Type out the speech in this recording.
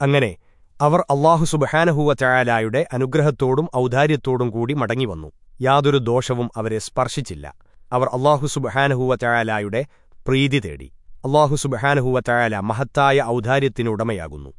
അങ്ങനെ അവർ അള്ളാഹു സുബഹാനഹുവ ചായാലായുടെ അനുഗ്രഹത്തോടും ഔദാര്യത്തോടും കൂടി മടങ്ങിവന്നു. യാതൊരു ദോഷവും അവരെ സ്പർശിച്ചില്ല. അവർ അള്ളാഹു സുബഹാനഹുവ ചായാലായുടെ പ്രീതി തേടി. അള്ളാഹു സുബഹാനഹുവ ചായാല മഹത്തായ ഔദാര്യത്തിനുടമയാകുന്നു.